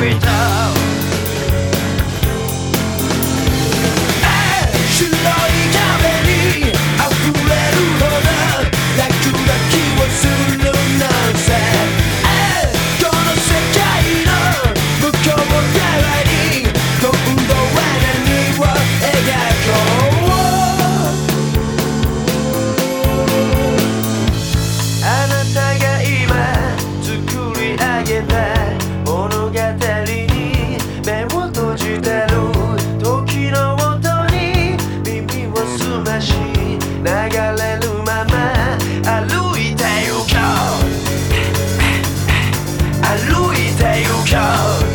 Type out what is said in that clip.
びた白い壁に溢れるするなんせこの世界の向こう側に you can